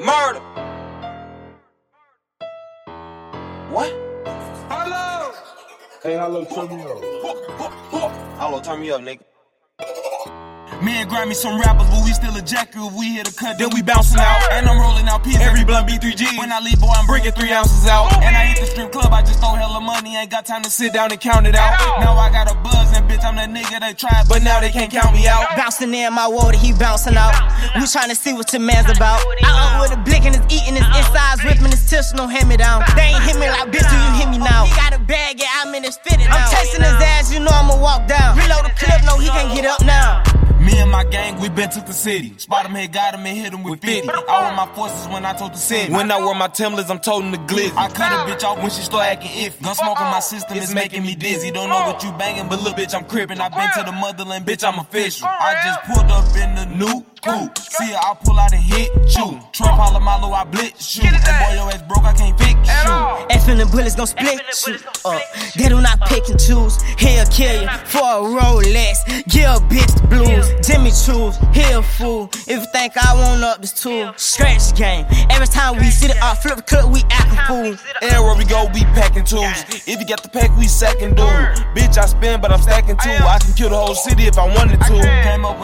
Murder. What? Hello. Hey, hello, turn me up. Hello, turn me up, nigga. Me and Grammy some rappers, but we still a jacker. If we hit a cut, then we bouncing out. And I'm rolling out pieces. Every blunt B3G. When I leave, boy, I'm bringing three ounces out. And I hit the strip club, I just throw hella money. Ain't got time to sit down and count it out. Now I got a buzz, and bitch, I'm that nigga they tried, but now they can't count me out. Bouncing in my water, he bouncing out. We to see what your man's about. I up with a blick and his eating his insides, ripping his tips, no hand me down. They ain't hit me like bitch, do you gang, we been to the city. Spot him here, got him and hit him with 50. I wear my forces when I told the city. When I wear my Timberlands, I'm toting the glizzy. I cut a bitch off when she start acting iffy. Gun smoke on my system is making me dizzy. Don't know what you banging, but look, bitch, I'm crippin'. I been to the motherland, bitch, I'm official. I just pulled up in the new coupe. See her, I pull out and hit you. Trump holla malo, I blitz you. And boy, your ass broke, I the bullets gon' split you up. They do not pick and choose. He'll kill you for a Rolex. Give a bitch the blues. Jimmy Choos. He a fool. If you think I want up this tool, scratch game. Every time we sit it up, flip the clip, we acting fool. Everywhere we go, we packing tools. If you got the pack, we sacking dude. Bitch, I spin, but I'm stacking too. I can kill the whole city if I wanted to. Came up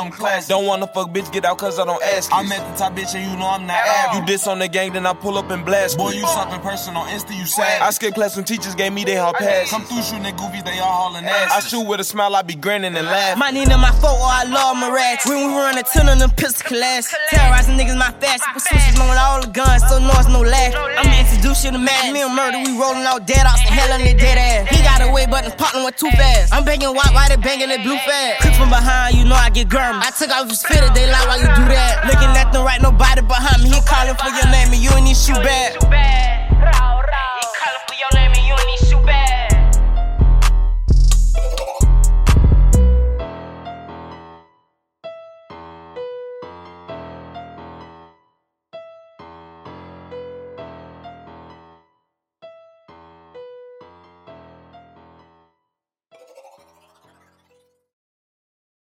with no features and all of them classic. Don't wanna fuck, bitch, get out cause I don't ask. I'm at the top, bitch, and you know I'm not average. You diss on the gang, then I pull up and blast. Boy, you something person on Insta, you sad. I skipped class when teachers gave me their hall pass. Come through shooting at goofies, they all hauling ass. I shoot with a smile, I be grinning and laughing. My Nina, my foe, or I love my rats. When we run a ton of them pistol class. Terrorizing niggas, my fast. Put switches on all the guns, so no, noise, no laugh. I'm introduced you to mad. Me and murder, we rolling out dead off the hell on their dead ass. He got away, but the popping went too fast. I'm banging white, why they banging that blue fast? Quick from behind, you know I get I took off his fitted, they lie while you do that. Looking at them right, nobody behind me. He calling for your name, and you ain't need shoot bad.